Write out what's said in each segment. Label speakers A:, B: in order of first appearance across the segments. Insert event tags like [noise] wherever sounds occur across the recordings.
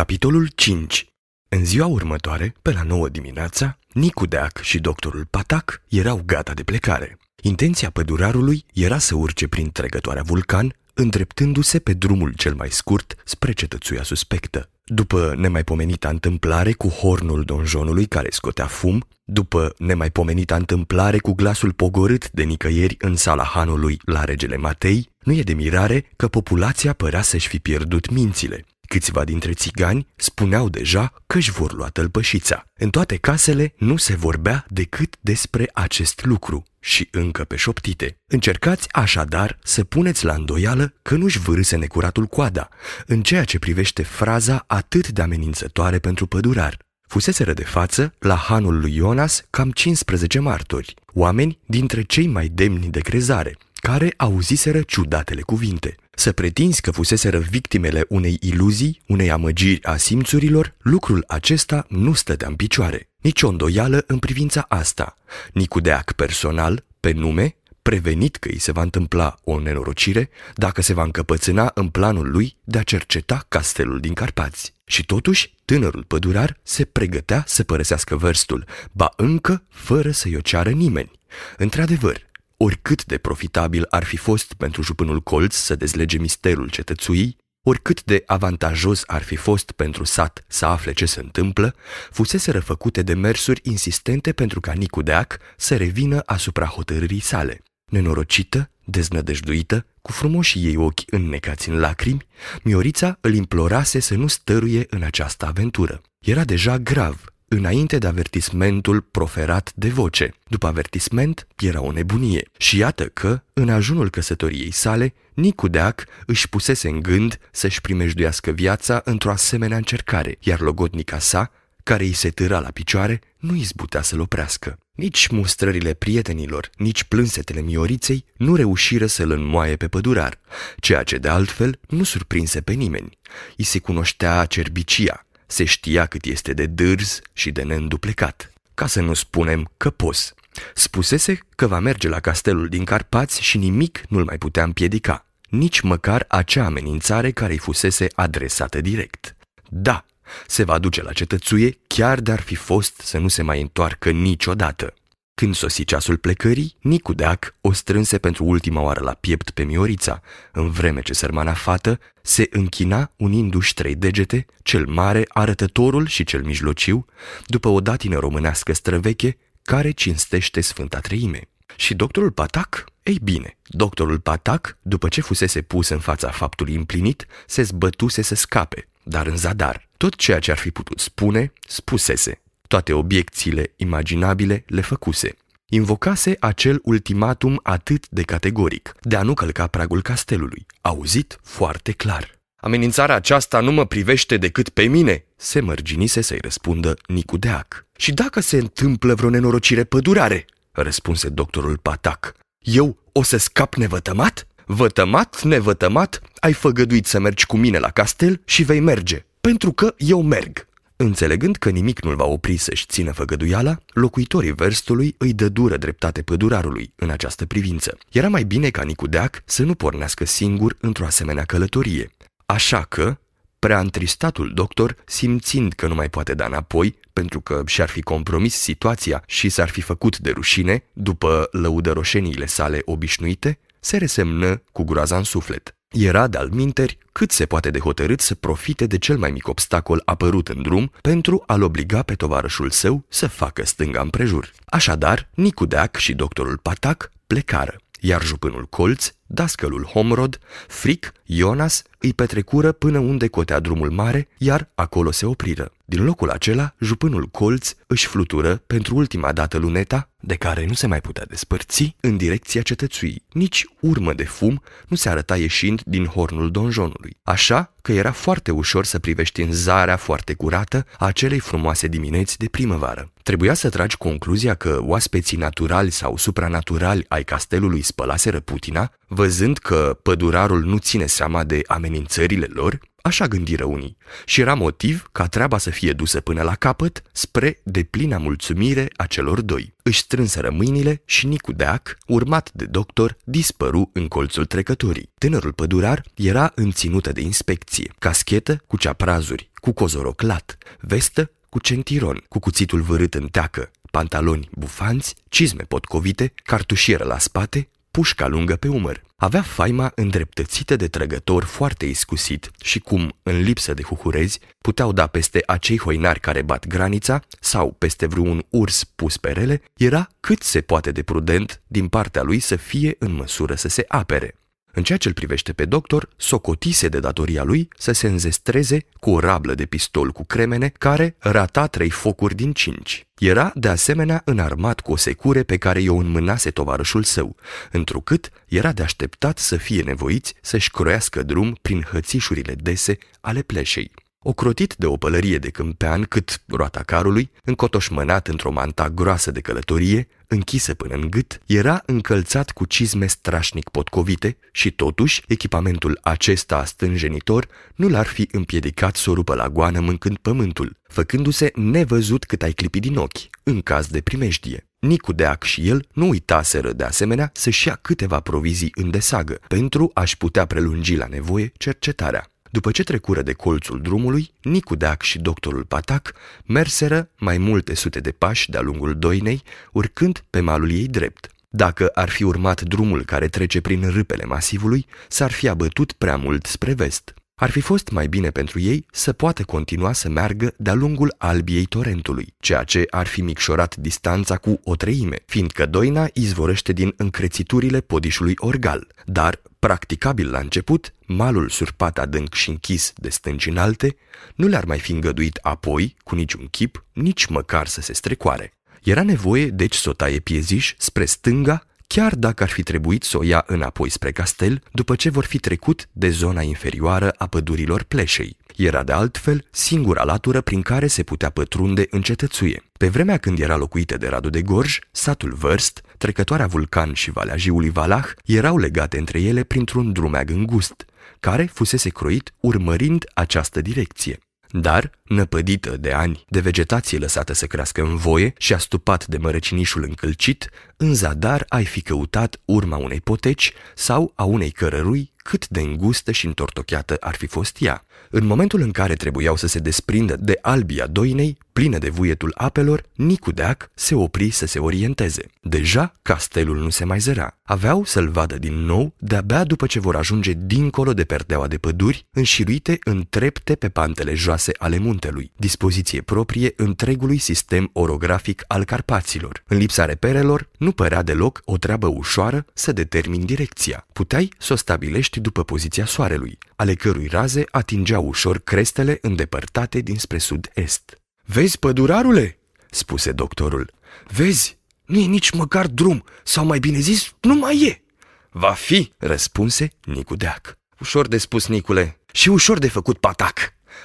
A: Capitolul 5 În ziua următoare, pe la 9 dimineața, Nicu Deac și doctorul Patac erau gata de plecare. Intenția pădurarului era să urce prin trecătoarea vulcan, îndreptându-se pe drumul cel mai scurt spre cetățuia suspectă. După nemaipomenita întâmplare cu hornul donjonului care scotea fum, după nemaipomenita întâmplare cu glasul pogorât de nicăieri în sala hanului la regele Matei, nu e de mirare că populația părea să-și fi pierdut mințile. Câțiva dintre țigani spuneau deja că își vor lua tălpășița. În toate casele nu se vorbea decât despre acest lucru și încă pe șoptite. Încercați așadar să puneți la îndoială că nu-și vârâse necuratul coada, în ceea ce privește fraza atât de amenințătoare pentru pădurar. Fuseseră de față, la hanul lui Ionas, cam 15 martori, oameni dintre cei mai demni de crezare, care auziseră ciudatele cuvinte. Să pretinzi că fuseseră victimele unei iluzii, unei amăgiri a simțurilor, lucrul acesta nu stătea în picioare. Nici o îndoială în privința asta. Nicudeac personal, pe nume, prevenit că îi se va întâmpla o nenorocire dacă se va încăpățâna în planul lui de a cerceta castelul din Carpați. Și totuși, tânărul pădurar se pregătea să părăsească vărstul, ba încă fără să-i o ceară nimeni. Într-adevăr, oricât de profitabil ar fi fost pentru jupânul colț să dezlege misterul cetățuii, oricât de avantajos ar fi fost pentru sat să afle ce se întâmplă, fusese făcute de mersuri insistente pentru ca Nicu Deac să revină asupra hotărârii sale. Nenorocită, deznădăjduită, cu frumoșii ei ochi înnecați în lacrimi, Miorița îl implorase să nu stăruie în această aventură. Era deja grav înainte de avertismentul proferat de voce. După avertisment, era o nebunie. Și iată că, în ajunul căsătoriei sale, Nicu Deac își pusese în gând să-și primejduiască viața într-o asemenea încercare, iar logodnica sa, care îi se târa la picioare, nu izbutea să-l oprească. Nici mustrările prietenilor, nici plânsetele mioriței nu reușiră să-l înmoaie pe pădurar, ceea ce de altfel nu surprinse pe nimeni. I se cunoștea cerbicia, se știa cât este de dârz și de neînduplecat, ca să nu spunem că pos. Spusese că va merge la castelul din Carpați și nimic nu-l mai putea împiedica, nici măcar acea amenințare care îi fusese adresată direct. Da, se va duce la cetățuie chiar de-ar fi fost să nu se mai întoarcă niciodată. Când sosi ceasul plecării, Nicu Deac o strânse pentru ultima oară la piept pe Miorița, în vreme ce sărmana fată se închina unindu-și trei degete, cel mare, arătătorul și cel mijlociu, după o datină românească străveche care cinstește Sfânta Treime. Și doctorul Patac? Ei bine, doctorul Patac, după ce fusese pus în fața faptului împlinit, se zbătuse să scape, dar în zadar. Tot ceea ce ar fi putut spune, spusese. Toate obiecțiile imaginabile le făcuse. Invocase acel ultimatum atât de categoric, de a nu călca pragul castelului, auzit foarte clar. Amenințarea aceasta nu mă privește decât pe mine, se mărginise să-i răspundă Nicu Deac. Și dacă se întâmplă vreo nenorocire pădurare, răspunse doctorul Patac, eu o să scap nevătămat? Vătămat, nevătămat, ai făgăduit să mergi cu mine la castel și vei merge, pentru că eu merg. Înțelegând că nimic nu-l va opri să-și țină făgăduiala, locuitorii verstului îi dă dură dreptate pădurarului în această privință. Era mai bine ca Nicudeac să nu pornească singur într-o asemenea călătorie. Așa că, prea întristatul doctor, simțind că nu mai poate da înapoi, pentru că și-ar fi compromis situația și s-ar fi făcut de rușine, după lăudăroșeniile sale obișnuite, se resemnă cu groaza în suflet. Era de-al minteri cât se poate de hotărât să profite de cel mai mic obstacol apărut în drum pentru a-l obliga pe tovarășul său să facă stânga împrejur. Așadar, Nicudeac și doctorul Patac plecară, iar jupânul Colț, dascălul Homrod, Fric, Ionas îi petrecură până unde cotea drumul mare, iar acolo se opriră. Din locul acela, jupânul Colț își flutură pentru ultima dată luneta de care nu se mai putea despărți, în direcția cetățuii. Nici urmă de fum nu se arăta ieșind din hornul donjonului, așa că era foarte ușor să privești în zarea foarte curată a acelei frumoase dimineți de primăvară. Trebuia să tragi concluzia că oaspeții naturali sau supranaturali ai castelului spălaseră putina, văzând că pădurarul nu ține seama de amenințările lor, Așa gândiră unii. Și era motiv ca treaba să fie dusă până la capăt spre deplina mulțumire a celor doi. Își strânseră mâinile și Nicu Deac, urmat de doctor, dispăru în colțul trecătorii. Tânărul pădurar era înținută de inspecție, caschetă cu ceaprazuri, cu cozoroc lat, vestă cu centiron, cu cuțitul vârât în teacă, pantaloni bufanți, cizme potcovite, cartușieră la spate, pușca lungă pe umăr. Avea faima îndreptățită de trăgător foarte iscusit și cum, în lipsă de huhurezi, puteau da peste acei hoinari care bat granița sau peste vreun urs pus pe rele, era cât se poate de prudent din partea lui să fie în măsură să se apere. În ceea ce îl privește pe doctor, socotise de datoria lui să se înzestreze cu o rablă de pistol cu cremene care rata trei focuri din cinci. Era, de asemenea, înarmat cu o secure pe care i-o înmânase tovarășul său, întrucât era de așteptat să fie nevoiți să-și croiască drum prin hățișurile dese ale pleșei. Ocrotit de o pălărie de câmpean cât roata carului, încotoșmănat într-o manta groasă de călătorie, închisă până în gât, era încălțat cu cizme strașnic potcovite și totuși echipamentul acesta stânjenitor nu l-ar fi împiedicat să o rupă la goană mâncând pământul, făcându-se nevăzut cât ai clipi din ochi, în caz de primejdie. Nicu Deac și el nu uitaseră de asemenea să-și ia câteva provizii în desagă pentru a-și putea prelungi la nevoie cercetarea. După ce trecură de colțul drumului, Nicu Deac și doctorul Patac merseră mai multe sute de pași de-a lungul doinei, urcând pe malul ei drept. Dacă ar fi urmat drumul care trece prin râpele masivului, s-ar fi abătut prea mult spre vest. Ar fi fost mai bine pentru ei să poată continua să meargă de-a lungul albiei torentului, ceea ce ar fi micșorat distanța cu o treime, fiindcă doina izvorăște din încrețiturile podișului orgal, dar, practicabil la început, malul surpat adânc și închis de stânci înalte, nu le-ar mai fi îngăduit apoi, cu niciun chip, nici măcar să se strecoare. Era nevoie, deci, să o taie pieziș spre stânga chiar dacă ar fi trebuit să o ia înapoi spre castel după ce vor fi trecut de zona inferioară a pădurilor pleșei. Era de altfel singura latură prin care se putea pătrunde în cetățuie. Pe vremea când era locuită de Radu de Gorj, satul Vârst, trecătoarea Vulcan și Valea Jiului Valah erau legate între ele printr-un drumeag îngust, care fusese croit urmărind această direcție. Dar, năpădită de ani de vegetație lăsată să crească în voie și astupat de mărăcinișul încălcit, în zadar ai fi căutat urma unei poteci sau a unei cărărui cât de îngustă și întortocheată ar fi fost ea. În momentul în care trebuiau să se desprindă de albia doinei, plină de vuietul apelor, Nicu Deac se opri să se orienteze. Deja castelul nu se mai zărea. Aveau să-l vadă din nou de-abia după ce vor ajunge dincolo de perdeaua de păduri, înșiruite în trepte pe pantele joase ale muntelui, dispoziție proprie întregului sistem orografic al Carpaților. În lipsa reperelor, nu părea deloc o treabă ușoară să determini direcția. Puteai să o stabilești după poziția soarelui, ale cărui raze atingeau ușor crestele îndepărtate dinspre sud-est.
B: Vezi, pădurarule?" spuse doctorul. Vezi, nu e nici măcar drum, sau mai bine zis, nu mai e."
A: Va fi, răspunse Nicu Deac.
B: Ușor de spus, Nicule, și ușor de făcut patac.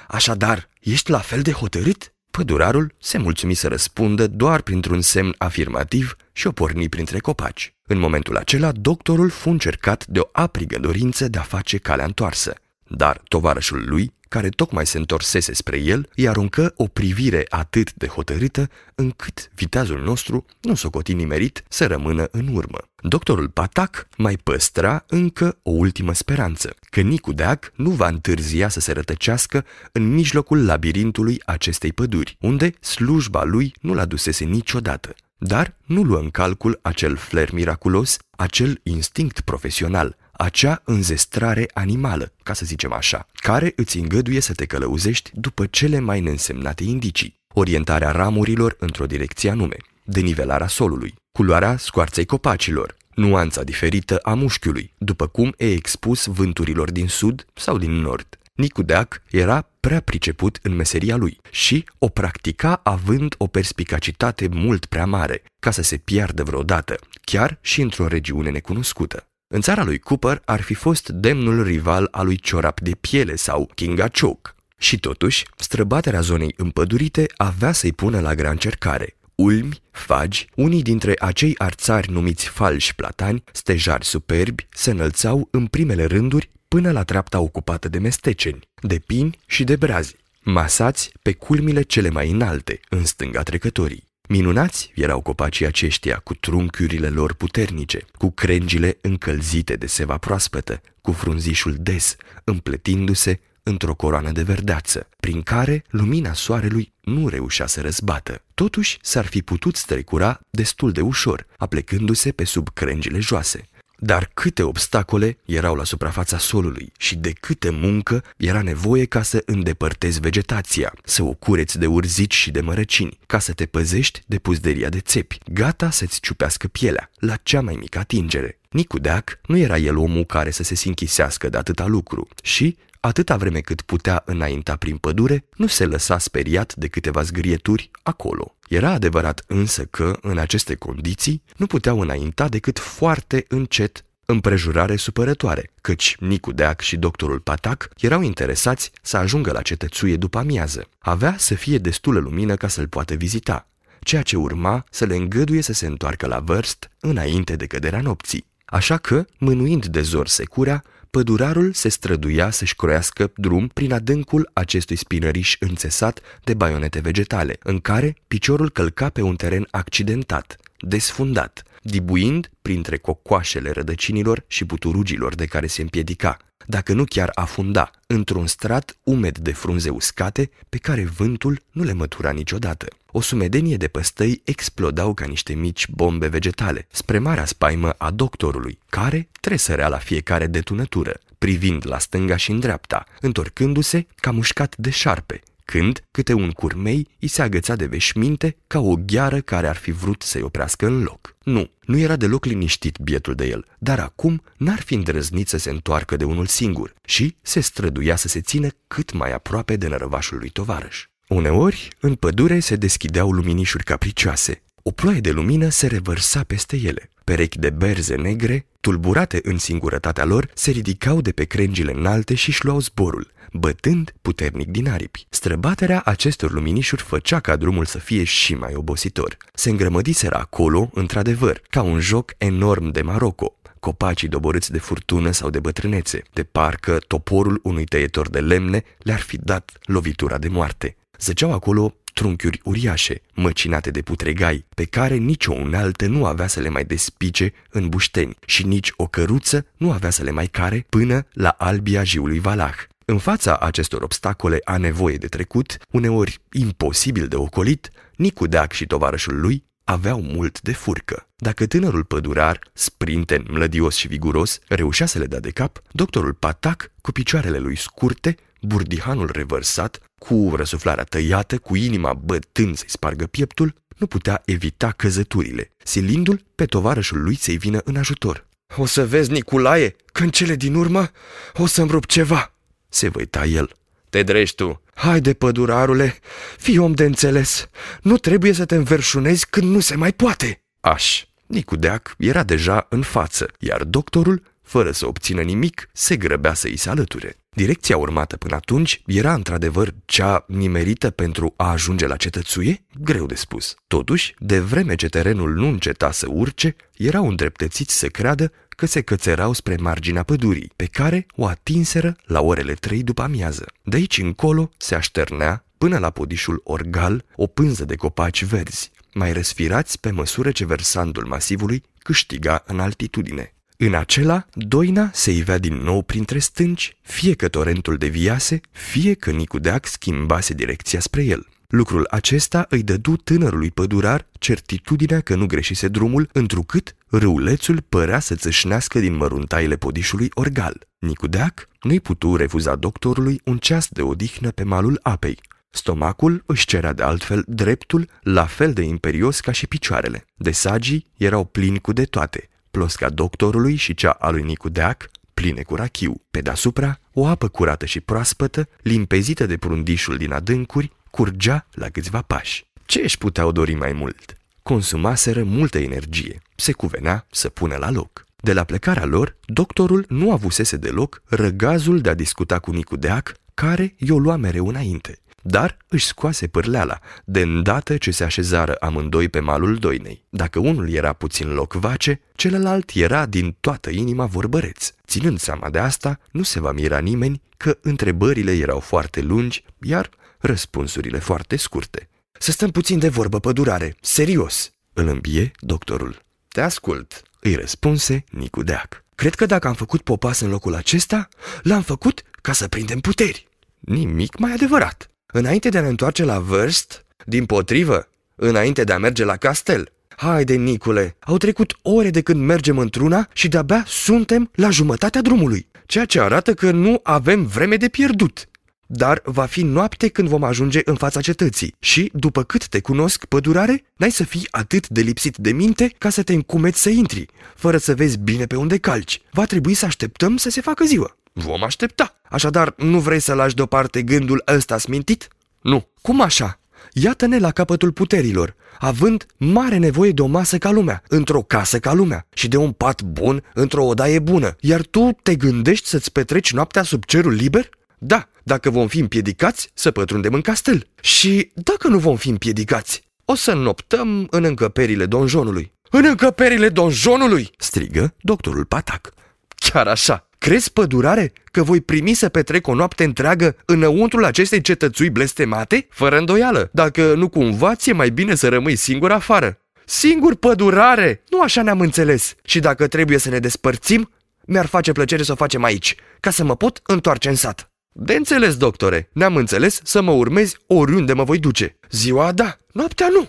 B: Așadar, ești la fel de hotărât?
A: Pădurarul se mulțumi să răspundă doar printr-un semn afirmativ și o porni printre copaci. În momentul acela, doctorul fu încercat de o aprigă dorință de a face calea întoarsă. Dar tovarășul lui care tocmai se întorsese spre el, îi aruncă o privire atât de hotărâtă, încât viteazul nostru nu s-o coti nimerit să rămână în urmă. Doctorul Patac mai păstra încă o ultimă speranță, că Nicu Deac nu va întârzia să se rătăcească în mijlocul labirintului acestei păduri, unde slujba lui nu l-a dusese niciodată. Dar nu luă în calcul acel fler miraculos, acel instinct profesional, acea înzestrare animală, ca să zicem așa, care îți îngăduie să te călăuzești după cele mai neînsemnate indicii, orientarea ramurilor într-o direcție anume, denivelarea solului, culoarea scoarței copacilor, nuanța diferită a mușchiului, după cum e expus vânturilor din sud sau din nord. Nicu Deac era prea priceput în meseria lui și o practica având o perspicacitate mult prea mare, ca să se piardă vreodată, chiar și într-o regiune necunoscută. În țara lui Cooper ar fi fost demnul rival al lui Ciorap de Piele sau Chingachuk. Și totuși, străbaterea zonei împădurite avea să-i pună la grea încercare. Ulmi, fagi, unii dintre acei arțari numiți falși platani, stejari superbi, se înălțau în primele rânduri până la treapta ocupată de mesteceni, de pini și de brazi, masați pe culmile cele mai înalte, în stânga trecătorii. Minunați erau copacii aceștia cu trunchiurile lor puternice, cu crengile încălzite de seva proaspătă, cu frunzișul des, împletindu-se într-o coroană de verdeață, prin care lumina soarelui nu reușea să răzbată. Totuși, s-ar fi putut strecura destul de ușor, aplecându-se pe sub crengile joase. Dar câte obstacole erau la suprafața solului și de câte muncă era nevoie ca să îndepărtezi vegetația, să o cureți de urzici și de mărăcini, ca să te păzești de puzderia de țepi, gata să-ți ciupească pielea, la cea mai mică atingere. Nicu Deac nu era el omul care să se sinchisească de atâta lucru și, atâta vreme cât putea înainta prin pădure, nu se lăsa speriat de câteva zgârieturi acolo. Era adevărat însă că, în aceste condiții, nu puteau înainta decât foarte încet împrejurare supărătoare, căci Nicu Deac și doctorul Patac erau interesați să ajungă la cetățuie după amiază. Avea să fie destulă lumină ca să-l poată vizita, ceea ce urma să le îngăduie să se întoarcă la vârst înainte de căderea nopții. Așa că, mânuind de zor securea, pădurarul se străduia să-și croiască drum prin adâncul acestui spinăriș înțesat de baionete vegetale, în care piciorul călca pe un teren accidentat, desfundat, dibuind printre cocoașele rădăcinilor și puturugilor de care se împiedica, dacă nu chiar afunda, într-un strat umed de frunze uscate pe care vântul nu le mătura niciodată. O sumedenie de păstăi explodau ca niște mici bombe vegetale, spre marea spaimă a doctorului, care tresărea la fiecare detunătură, privind la stânga și în dreapta, întorcându-se ca mușcat de șarpe, când câte un curmei îi se agăța de veșminte ca o gheară care ar fi vrut să-i oprească în loc. Nu, nu era deloc liniștit bietul de el, dar acum n-ar fi îndrăznit să se întoarcă de unul singur și se străduia să se țină cât mai aproape de nărăvașul lui tovarăș. Uneori, în pădure se deschideau luminișuri capricioase. O ploaie de lumină se revărsa peste ele. Perechi de berze negre, tulburate în singurătatea lor, se ridicau de pe crengile înalte și își luau zborul, bătând puternic din aripi. Străbaterea acestor luminișuri făcea ca drumul să fie și mai obositor. Se îngrămădiseră acolo, într-adevăr, ca un joc enorm de Maroco, copacii doborâți de furtună sau de bătrânețe, de parcă toporul unui tăietor de lemne le-ar fi dat lovitura de moarte. Zăceau acolo trunchiuri uriașe, măcinate de putregai, pe care nicio unealtă nu avea să le mai despice în bușteni și nici o căruță nu avea să le mai care până la albia jiului Valah. În fața acestor obstacole a nevoie de trecut, uneori imposibil de ocolit, Nicu Deac și tovarășul lui aveau mult de furcă. Dacă tânărul pădurar, sprinten, mlădios și viguros, reușea să le dea de cap, doctorul Patac, cu picioarele lui scurte, burdihanul revărsat, cu răsuflarea tăiată, cu inima bătând să-i spargă pieptul, nu putea evita căzăturile, silindu-l pe tovarășul lui să-i vină în ajutor. O să vezi, Niculae, că în cele din urmă o să-mi rup ceva!" Se văita el. Te drești tu. Haide, pădurarule, fii om de înțeles. Nu trebuie să te înverșunezi când nu se mai poate. Aș. Nicu Deac era deja în față, iar doctorul, fără să obțină nimic, se grăbea să îi se alăture. Direcția urmată până atunci era într-adevăr cea nimerită pentru a ajunge la cetățuie? Greu de spus. Totuși, de vreme ce terenul nu înceta să urce, erau îndreptățiți să creadă că se cățerau spre marginea pădurii, pe care o atinseră la orele trei după amiază. De aici încolo se așternea, până la podișul Orgal, o pânză de copaci verzi, mai răsfirați pe măsură ce versandul masivului câștiga în altitudine. În acela, doina se ivea din nou printre stânci, fie că torentul deviase, fie că Nicudeac schimbase direcția spre el. Lucrul acesta îi dădu tânărului pădurar certitudinea că nu greșise drumul, întrucât râulețul părea să țâșnească din măruntaile podișului orgal. Nicudeac nu-i putu refuza doctorului un ceas de odihnă pe malul apei. Stomacul își cerea de altfel dreptul la fel de imperios ca și picioarele. De sagii erau plini cu de toate, plosca doctorului și cea a lui Nicudeac, pline cu rachiu. Pe deasupra, o apă curată și proaspătă, limpezită de prundișul din adâncuri, curgea la câțiva pași. Ce își puteau dori mai mult? Consumaseră multă energie. Se cuvenea să pună la loc. De la plecarea lor, doctorul nu avusese deloc răgazul de a discuta cu Nicu Deac, care i-o lua mereu înainte. dar își scoase pârleala, de îndată ce se așezară amândoi pe malul doinei. Dacă unul era puțin locvace, celălalt era din toată inima vorbăreț. Ținând seama de asta, nu se va mira nimeni că întrebările erau foarte lungi, iar răspunsurile foarte scurte. Să stăm puțin de vorbă, pădurare, serios, îl îmbie doctorul. Te ascult, îi răspunse Nicu Deac. Cred că dacă am făcut popas în locul acesta, l-am făcut ca să prindem puteri. Nimic mai adevărat. Înainte de a ne întoarce la vârst, din potrivă, înainte de a merge la castel. Haide, Nicule, au trecut ore de când mergem într-una și de-abia suntem la jumătatea drumului, ceea ce arată că nu avem vreme de pierdut. Dar va fi noapte când vom ajunge în fața cetății și, după cât te cunosc, pădurare, n-ai să fii atât de lipsit de minte ca să te încumeți să intri, fără să vezi bine pe unde calci. Va trebui să așteptăm să se facă ziua. Vom aștepta. Așadar, nu vrei să lași deoparte gândul ăsta smintit? Nu. Cum așa? Iată-ne la capătul puterilor, având mare nevoie de o masă ca lumea, într-o casă ca lumea și de un pat bun într-o odaie bună, iar tu te gândești să-ți petreci noaptea sub cerul liber? Da, dacă vom fi împiedicați să pătrundem în castel. Și dacă nu vom fi împiedicați, o să noptăm în încăperile donjonului. În încăperile donjonului! strigă doctorul Patac. Chiar așa, crezi pădurare că voi primi să petrec o noapte întreagă înăuntrul acestei cetățui blestemate? Fără îndoială, dacă nu cumva ți-e mai bine să rămâi singur afară. Singur pădurare! Nu așa ne-am înțeles. Și dacă trebuie să ne despărțim, mi-ar face plăcere să o facem aici, ca să mă pot întoarce în sat. De înțeles, doctore, ne-am înțeles să mă urmezi oriunde mă voi duce. Ziua da, noaptea nu.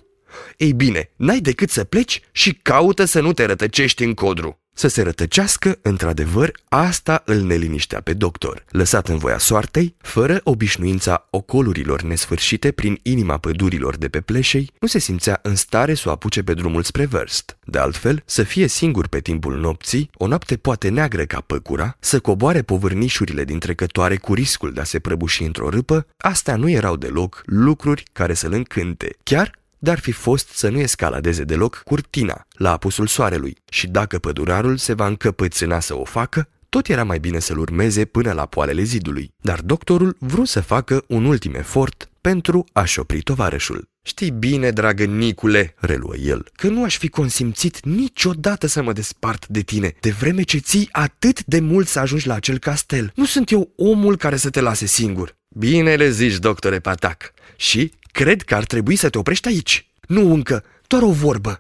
A: Ei bine, n-ai decât să pleci și caută să nu te rătăcești în codru. Să se rătăcească, într-adevăr, asta îl neliniștea pe doctor. Lăsat în voia soartei, fără obișnuința ocolurilor nesfârșite prin inima pădurilor de pe pleșei, nu se simțea în stare să o apuce pe drumul spre vârst. De altfel, să fie singur pe timpul nopții, o noapte poate neagră ca păcura, să coboare povârnișurile din trecătoare cu riscul de a se prăbuși într-o râpă, astea nu erau deloc lucruri care să-l încânte. Chiar dar fi fost să nu escaladeze deloc curtina la apusul soarelui și dacă pădurarul se va încăpățâna să o facă, tot era mai bine să-l urmeze până la poalele zidului. Dar doctorul vrut să facă un ultim efort pentru a-și opri tovarășul. Știi bine, dragă Nicule, reluă el, că nu aș fi consimțit niciodată să mă despart de tine, de vreme ce ții atât de mult să ajungi la acel castel. Nu sunt eu omul care să te lase singur. Bine le zici, doctore Patac. Și Cred că ar trebui să te oprești aici. Nu încă, doar o vorbă.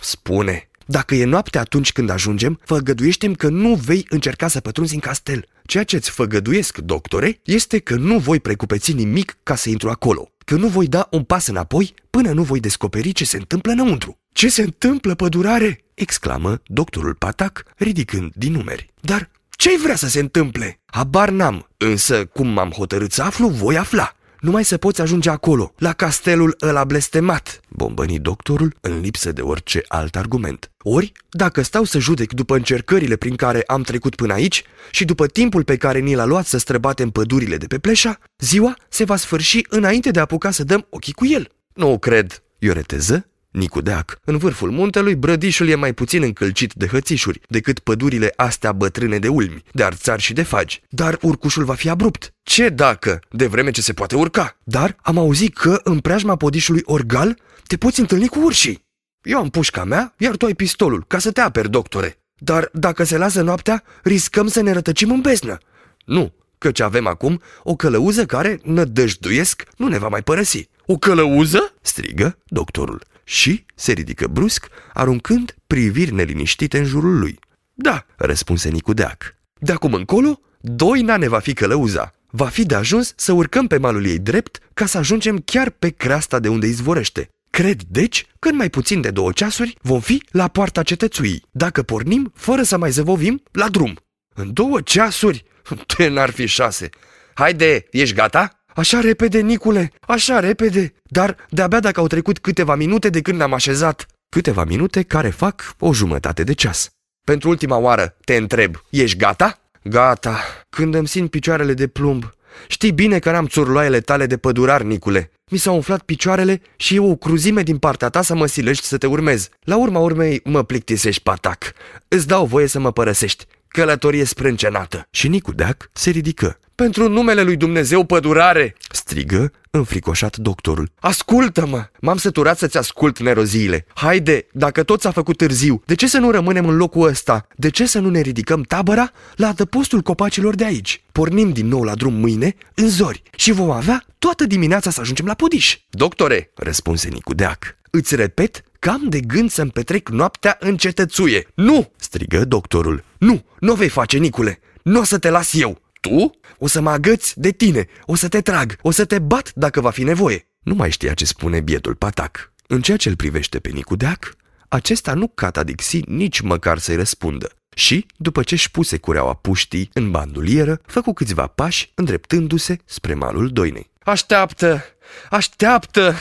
A: Spune, dacă e noapte atunci când ajungem, făgăduiește că nu vei încerca să pătrunzi în castel. Ceea ce-ți făgăduiesc, doctore, este că nu voi precupeți nimic ca să intru acolo, că nu voi da un pas înapoi până nu voi descoperi ce se întâmplă înăuntru. Ce se întâmplă, pădurare? exclamă doctorul Patac, ridicând din numeri. Dar ce-ai vrea să se întâmple? Habar n-am, însă cum m-am hotărât să aflu, voi afla numai să poți ajunge acolo, la castelul ăla blestemat, bombăni doctorul în lipsă de orice alt argument. Ori, dacă stau să judec după încercările prin care am trecut până aici și după timpul pe care ni l-a luat să străbatem pădurile de pe pleșa, ziua se va sfârși înainte de a apuca să dăm ochii cu el. Nu o cred, ioreteză Nicu Deac. În vârful muntelui, brădișul e mai puțin încălcit de hățișuri decât pădurile astea bătrâne de ulmi, de arțari și de fagi. Dar urcușul va fi abrupt. Ce dacă, de vreme ce se poate urca? Dar am auzit că în preajma podișului Orgal te poți întâlni cu urșii. Eu am pușca mea, iar tu ai pistolul, ca să te aperi, doctore. Dar dacă se lasă noaptea, riscăm să ne rătăcim în beznă. Nu, căci avem acum o călăuză care, nădăjduiesc, nu ne va mai părăsi. O călăuză? strigă doctorul și se ridică brusc, aruncând priviri neliniștite în jurul lui. Da, răspunse Nicudeac. De acum încolo, doina ne va fi călăuza. Va fi de ajuns să urcăm pe malul ei drept ca să ajungem chiar pe creasta de unde izvorăște. Cred, deci, că în mai puțin de două ceasuri vom fi la poarta cetățuii, dacă pornim fără să mai zăvovim la drum. În două ceasuri? [laughs] Te n-ar fi șase. Haide, ești gata? Așa repede, Nicule, așa repede, dar de-abia dacă au trecut câteva minute de când ne-am așezat. Câteva minute care fac o jumătate de ceas. Pentru ultima oară te întreb, ești gata? Gata, când îmi simt picioarele de plumb. Știi bine că n-am țurloaiele tale de pădurar, Nicule. Mi s-au umflat picioarele și e o cruzime din partea ta să mă silești să te urmez. La urma urmei mă plictisești, patac. Îți dau voie să mă părăsești. Călătorie sprâncenată. Și Nicu Deac se ridică
B: Pentru numele lui Dumnezeu, pădurare!" strigă înfricoșat doctorul. Ascultă-mă! M-am săturat să-ți ascult neroziile. Haide, dacă tot s-a făcut târziu, de ce să nu rămânem în locul ăsta? De ce să nu ne ridicăm tabăra la adăpostul copacilor de aici? Pornim din nou la drum mâine, în zori, și vom avea toată dimineața să ajungem la Pudiș. Doctore, răspunse Nicu Deac, îți repet că am de gând să-mi petrec noaptea în cetățuie. Nu! strigă doctorul. Nu, nu o vei face, Nicule. Nu o să te las eu. Tu? O să mă agăți de tine, o să te trag, o să te bat dacă va fi nevoie. Nu mai știa ce spune bietul patac. În ceea ce îl privește pe Nicu Deac, acesta nu catadixi nici măcar să-i răspundă. Și, după ce își puse cureaua puștii în bandulieră, făcu câțiva pași îndreptându-se spre malul doinei. Așteaptă! Așteaptă!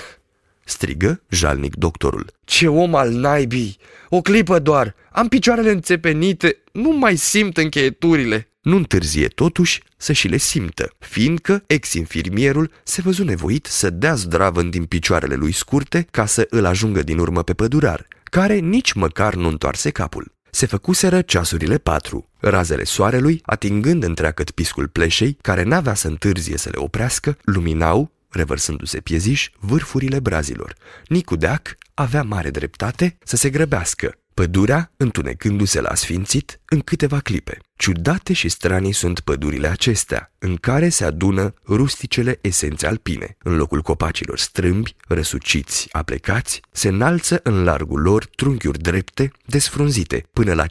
B: strigă jalnic doctorul. Ce om al naibii! O clipă doar! Am picioarele înțepenite, nu mai simt încheieturile. Nu întârzie totuși să și le simtă, fiindcă ex-infirmierul se văzu nevoit să dea zdravă din picioarele lui scurte ca să îl ajungă din urmă pe pădurar, care nici măcar nu întoarse capul. Se făcuseră ceasurile patru. Razele soarelui, atingând întreagăt piscul pleșei, care n-avea să întârzie să le oprească, luminau, revărsându-se pieziș, vârfurile brazilor. Nicu Deac avea mare dreptate să se grăbească, pădurea întunecându-se la sfințit în câteva clipe. Ciudate și stranii sunt pădurile acestea, în care se adună rusticele esențe alpine. În locul copacilor strâmbi, răsuciți, aplecați, se înalță în largul lor trunchiuri drepte, desfrunzite, până la 50-60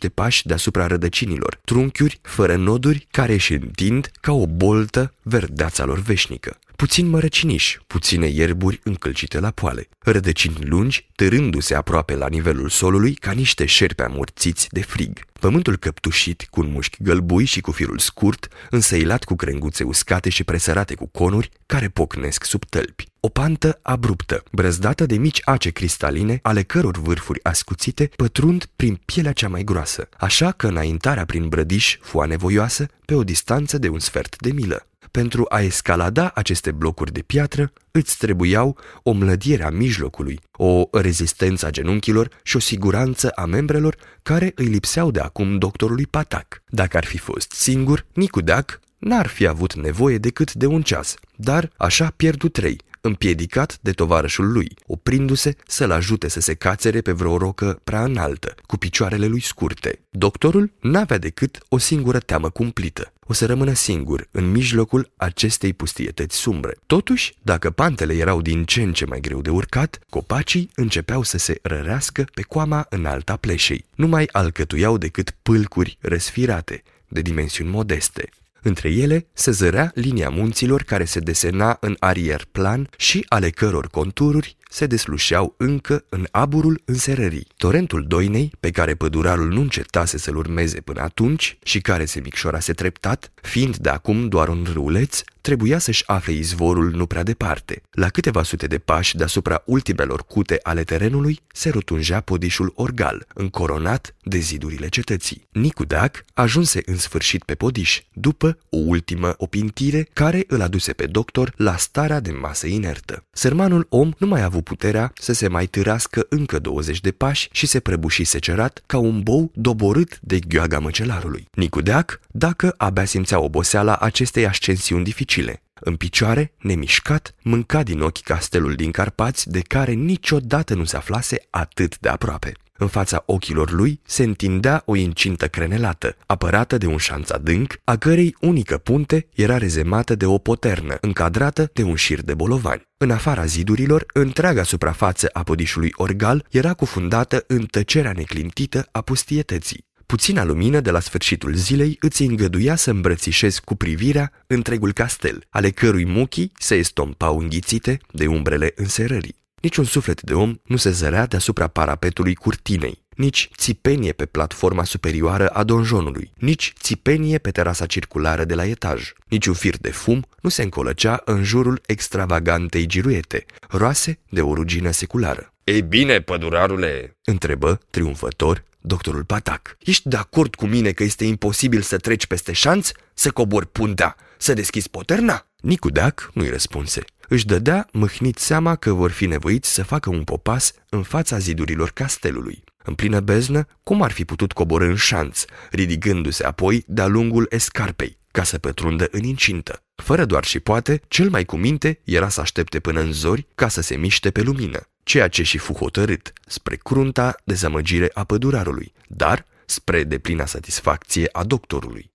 B: de pași deasupra rădăcinilor, trunchiuri fără noduri care își întind ca o boltă verdeața lor veșnică puțin mărăciniși, puține ierburi încălcite la poale, rădăcini lungi, târându-se aproape la nivelul solului ca niște șerpi amorțiți de frig. Pământul căptușit, cu un mușchi gălbui și cu firul scurt, însăilat cu crenguțe uscate și presărate cu conuri, care pocnesc sub tălpi. O pantă abruptă, brăzdată de mici ace cristaline, ale căror vârfuri ascuțite pătrund prin pielea cea mai groasă, așa că înaintarea prin brădiș fu nevoioasă pe o distanță de un sfert de milă. Pentru a escalada aceste blocuri de piatră, îți trebuiau o mlădiere a mijlocului, o rezistență a genunchilor și o siguranță a membrelor care îi lipseau de acum doctorului Patac. Dacă ar fi fost singur, Nicu Deac n-ar fi avut nevoie decât de un ceas, dar așa pierdu trei, împiedicat de tovarășul lui, oprindu-se să-l ajute să se cațere pe vreo rocă prea înaltă, cu picioarele lui scurte. Doctorul n-avea decât o singură teamă cumplită. O să rămână singur în mijlocul acestei pustietăți sumbre. Totuși, dacă pantele erau din ce în ce mai greu de urcat, copacii începeau să se rărească pe coama înalta pleșei. Nu mai alcătuiau decât pâlcuri răsfirate, de dimensiuni modeste. Între ele se zărea linia munților care se desena în arier plan și ale căror contururi se deslușeau încă în aburul înserării. Torentul Doinei, pe care pădurarul nu încetase să-l urmeze până atunci și care se micșorase treptat, fiind de acum doar un râuleț, trebuia să-și afle izvorul nu prea departe. La câteva sute de pași deasupra ultimelor cute ale terenului se rotunjea podișul Orgal, încoronat de zidurile cetății. Nicu Dac ajunse în sfârșit pe podiș, după o ultimă opintire care îl aduse pe doctor la starea de masă inertă. Sărmanul om nu mai a avut puterea să se mai târască încă 20 de pași și se prăbușise cerat ca un bou doborât de gheoaga măcelarului. Nicu Deac, dacă abia simțea oboseala acestei ascensiuni dificile, în picioare, nemișcat, mânca din ochi castelul din Carpați de care niciodată nu se aflase atât de aproape. În fața ochilor lui se întindea o incintă crenelată, apărată de un șanț adânc, a cărei unică punte era rezemată de o poternă, încadrată de un șir de bolovani. În afara zidurilor, întreaga suprafață a podișului orgal era cufundată în tăcerea neclintită a pustietății. Puțina lumină de la sfârșitul zilei îți îngăduia să îmbrățișezi cu privirea întregul castel, ale cărui muchii se estompau înghițite de umbrele înserării. Niciun suflet de om nu se zărea deasupra parapetului curtinei, nici țipenie pe platforma superioară a donjonului, nici țipenie pe terasa circulară de la etaj, nici un fir de fum nu se încolăcea în jurul extravagantei giruete, roase de o rugină seculară.
A: Ei bine, pădurarule,
B: întrebă, triumfător, doctorul Patac.
A: Ești de acord cu mine că este imposibil să treci peste șanț, să cobori puntea, să deschizi poterna?
B: Nicu Deac nu-i răspunse. Își dădea mâhnit seama că vor fi nevoiți să facă un popas în fața zidurilor castelului. În plină beznă, cum ar fi putut coborâ în șanț, ridicându-se apoi de-a lungul escarpei?
A: ca să pătrundă în incintă. Fără doar și poate, cel mai cu minte era să aștepte până în zori ca să se miște pe lumină, ceea ce și fu hotărât, spre crunta dezamăgire a pădurarului, dar spre deplina satisfacție a doctorului.